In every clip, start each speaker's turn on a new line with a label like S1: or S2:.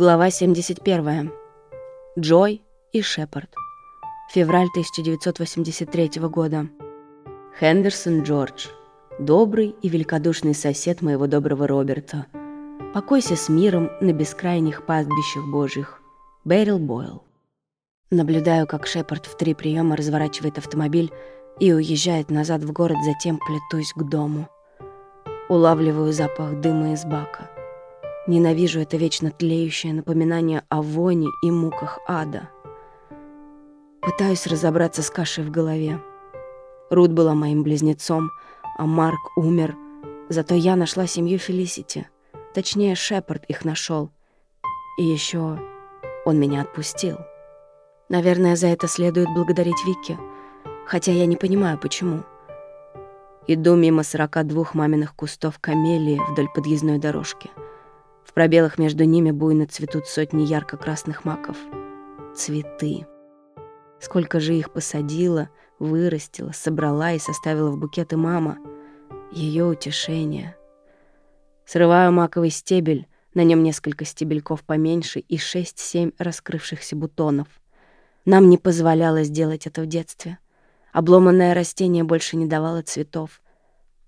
S1: Глава 71. Джой и Шепард. Февраль 1983 года. Хендерсон Джордж. Добрый и великодушный сосед моего доброго Роберта. Покойся с миром на бескрайних пастбищах божьих. Бэрил Бойл. Наблюдаю, как Шепард в три приема разворачивает автомобиль и уезжает назад в город, затем плетусь к дому. Улавливаю запах дыма из бака. Ненавижу это вечно тлеющее напоминание о воне и муках ада. Пытаюсь разобраться с кашей в голове. Рут была моим близнецом, а Марк умер. Зато я нашла семью Фелисити. Точнее, Шепард их нашел. И еще он меня отпустил. Наверное, за это следует благодарить Вики, хотя я не понимаю, почему. Иду мимо 42 маминых кустов камелии вдоль подъездной дорожки — пробелах между ними буйно цветут сотни ярко-красных маков. Цветы. Сколько же их посадила, вырастила, собрала и составила в букеты мама. Ее утешение. Срываю маковый стебель, на нем несколько стебельков поменьше и шесть-семь раскрывшихся бутонов. Нам не позволяло сделать это в детстве. Обломанное растение больше не давало цветов.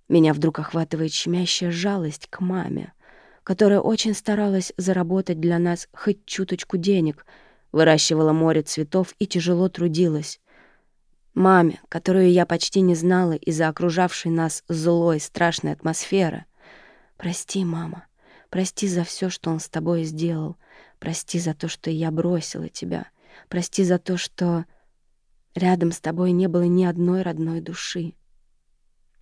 S1: Меня вдруг охватывает щемящая жалость к маме — которая очень старалась заработать для нас хоть чуточку денег, выращивала море цветов и тяжело трудилась. Маме, которую я почти не знала из-за окружавшей нас злой, страшной атмосферы. «Прости, мама, прости за все, что он с тобой сделал. Прости за то, что я бросила тебя. Прости за то, что рядом с тобой не было ни одной родной души.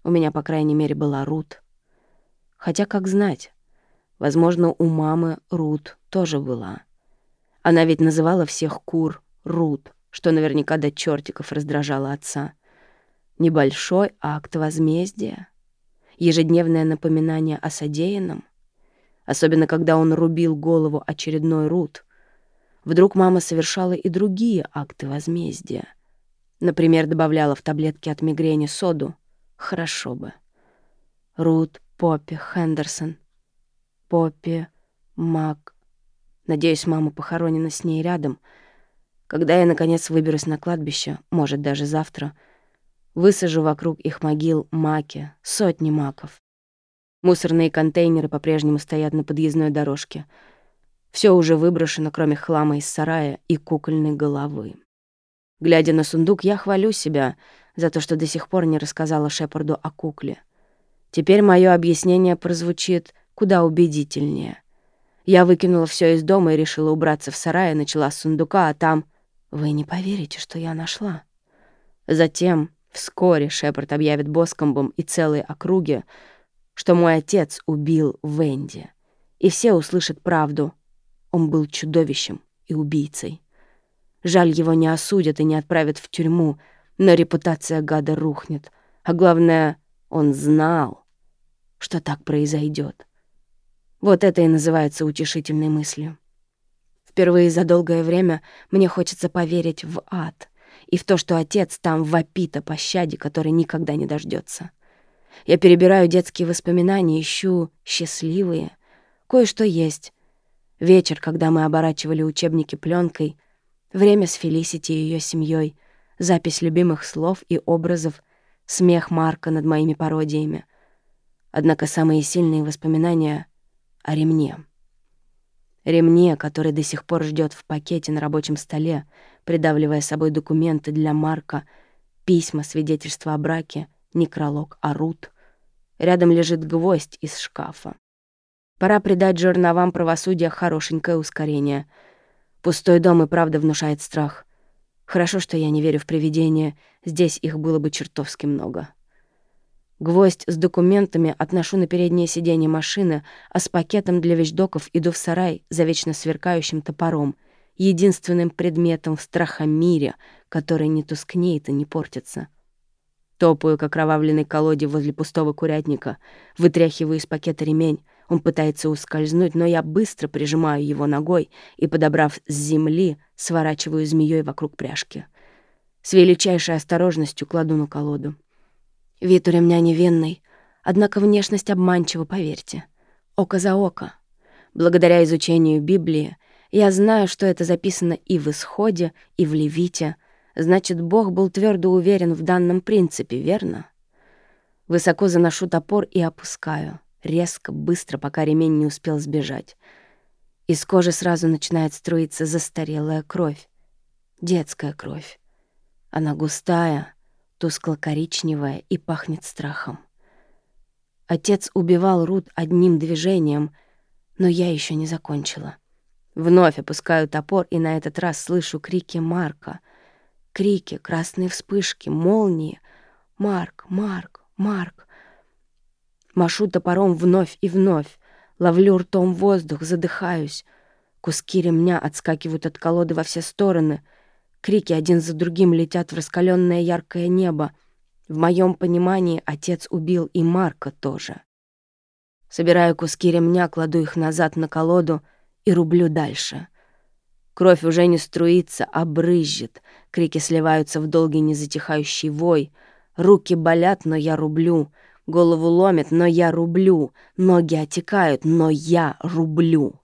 S1: У меня, по крайней мере, была Рут. Хотя, как знать, Возможно, у мамы Рут тоже была. Она ведь называла всех кур Рут, что наверняка до чертиков раздражало отца. Небольшой акт возмездия. Ежедневное напоминание о содеянном. Особенно, когда он рубил голову очередной Рут. Вдруг мама совершала и другие акты возмездия. Например, добавляла в таблетки от мигрени соду. Хорошо бы. Рут Поппи Хендерсон — Поппи, Мак. Надеюсь, мама похоронена с ней рядом. Когда я, наконец, выберусь на кладбище, может, даже завтра, высажу вокруг их могил маки, сотни маков. Мусорные контейнеры по-прежнему стоят на подъездной дорожке. Все уже выброшено, кроме хлама из сарая и кукольной головы. Глядя на сундук, я хвалю себя за то, что до сих пор не рассказала Шепарду о кукле. Теперь мое объяснение прозвучит куда убедительнее. Я выкинула все из дома и решила убраться в сарай, начала с сундука, а там... Вы не поверите, что я нашла. Затем, вскоре, Шепард объявит Боскомбом и целые округи, что мой отец убил Венди. И все услышат правду. Он был чудовищем и убийцей. Жаль, его не осудят и не отправят в тюрьму, но репутация гада рухнет. А главное, он знал, что так произойдет. Вот это и называется утешительной мыслью. Впервые за долгое время мне хочется поверить в ад и в то, что отец там вопит о пощаде, которой никогда не дождется. Я перебираю детские воспоминания, ищу счастливые. Кое-что есть. Вечер, когда мы оборачивали учебники пленкой, время с Фелисити и ее семьей, запись любимых слов и образов, смех Марка над моими пародиями. Однако самые сильные воспоминания о ремне. Ремне, который до сих пор ждет в пакете на рабочем столе, придавливая собой документы для Марка, письма, свидетельства о браке, некролог о Рут. Рядом лежит гвоздь из шкафа. Пора придать жерновам правосудия хорошенькое ускорение. Пустой дом и правда внушает страх. Хорошо, что я не верю в привидения, здесь их было бы чертовски много. Гвоздь с документами отношу на переднее сиденье машины, а с пакетом для вещдоков иду в сарай за вечно сверкающим топором, единственным предметом в страхомире, который не тускнеет и не портится. Топаю к окровавленной колоде возле пустого курятника, вытряхиваю из пакета ремень. Он пытается ускользнуть, но я быстро прижимаю его ногой и, подобрав с земли, сворачиваю змеей вокруг пряжки. С величайшей осторожностью кладу на колоду. Вид у ремня невинный, однако внешность обманчива, поверьте. Око за око. Благодаря изучению Библии Я знаю, что это записано и в Исходе, и в Левите. Значит, Бог был твердо уверен в данном принципе, верно? Высоко заношу топор и опускаю. Резко, быстро, пока ремень не успел сбежать. Из кожи сразу начинает струиться застарелая кровь. Детская кровь. Она густая, тускло-коричневая и пахнет страхом. Отец убивал Рут одним движением, но я еще не закончила. Вновь опускаю топор и на этот раз слышу крики Марка. Крики, красные вспышки, молнии. «Марк! Марк! Марк!» Машу топором вновь и вновь. Ловлю ртом воздух, задыхаюсь. Куски ремня отскакивают от колоды во все стороны. Крики один за другим летят в раскаленное яркое небо. В моем понимании отец убил и Марка тоже. Собираю куски ремня, кладу их назад на колоду и рублю дальше. Кровь уже не струится, а брызжет. Крики сливаются в долгий незатихающий вой. Руки болят, но я рублю. Голову ломит, но я рублю. Ноги отекают, но я рублю.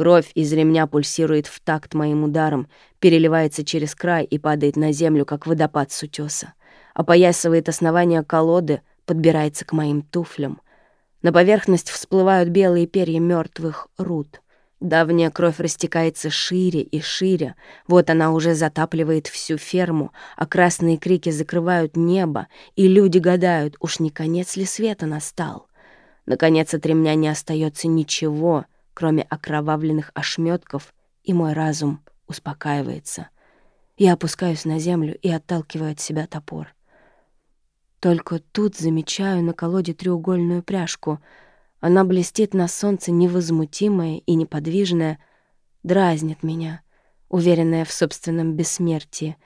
S1: Кровь из ремня пульсирует в такт моим ударом, переливается через край и падает на землю, как водопад с утёса. Опоясывает основание колоды, подбирается к моим туфлям. На поверхность всплывают белые перья мертвых руд. Давняя кровь растекается шире и шире. Вот она уже затапливает всю ферму, а красные крики закрывают небо, и люди гадают, уж не конец ли света настал. Наконец от ремня не остается ничего, кроме окровавленных ошметков, и мой разум успокаивается. Я опускаюсь на землю и отталкиваю от себя топор. Только тут замечаю на колоде треугольную пряжку — она блестит на солнце невозмутимая и неподвижная, дразнит меня, уверенная в собственном бессмертии.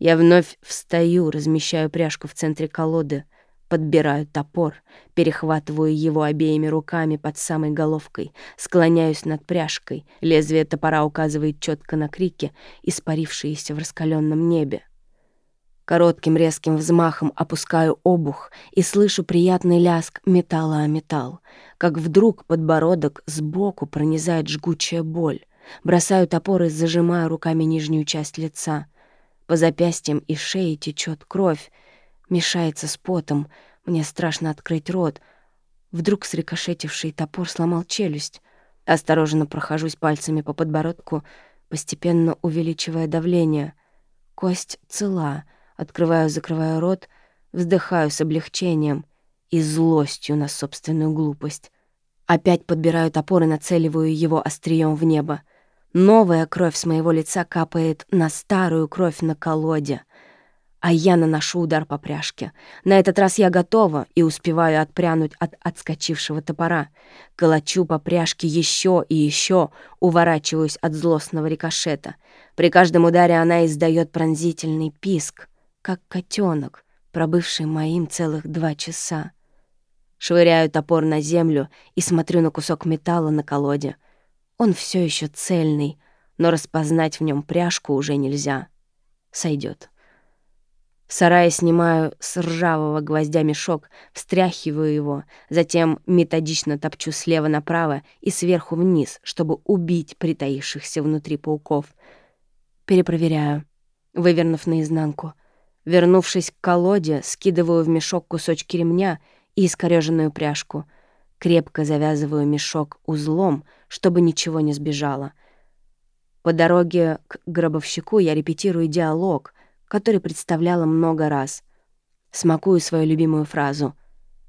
S1: Я вновь встаю, размещаю пряжку в центре колоды, подбираю топор, перехватываю его обеими руками под самой головкой, склоняюсь над пряжкой, лезвие топора указывает четко на крики, испарившиеся в раскаленном небе. Коротким резким взмахом опускаю обух и слышу приятный ляск металла о металл, как вдруг подбородок сбоку пронизает жгучая боль. Бросаю топор и зажимаю руками нижнюю часть лица. По запястьям и шее течет кровь, мешается с потом. Мне страшно открыть рот. Вдруг срикошетивший топор сломал челюсть. Осторожно прохожусь пальцами по подбородку, постепенно увеличивая давление. Кость цела — Открываю-закрываю рот, вздыхаю с облегчением и злостью на собственную глупость. Опять подбираю топор и нацеливаю его острием в небо. Новая кровь с моего лица капает на старую кровь на колоде. А я наношу удар по пряжке. На этот раз я готова и успеваю отпрянуть от отскочившего топора. Колочу по пряжке еще и еще, уворачиваюсь от злостного рикошета. При каждом ударе она издает пронзительный писк как котенок, пробывший моим целых два часа. Швыряю топор на землю и смотрю на кусок металла на колоде. Он все еще цельный, но распознать в нем пряжку уже нельзя. Сойдет. В сарае снимаю с ржавого гвоздя мешок, встряхиваю его, затем методично топчу слева направо и сверху вниз, чтобы убить притаившихся внутри пауков. Перепроверяю, вывернув наизнанку — Вернувшись к колоде, скидываю в мешок кусочки ремня и искорёженную пряжку. Крепко завязываю мешок узлом, чтобы ничего не сбежало. По дороге к гробовщику я репетирую диалог, который представляла много раз. Смакую свою любимую фразу.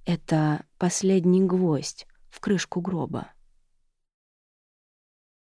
S1: Это последний гвоздь в крышку гроба.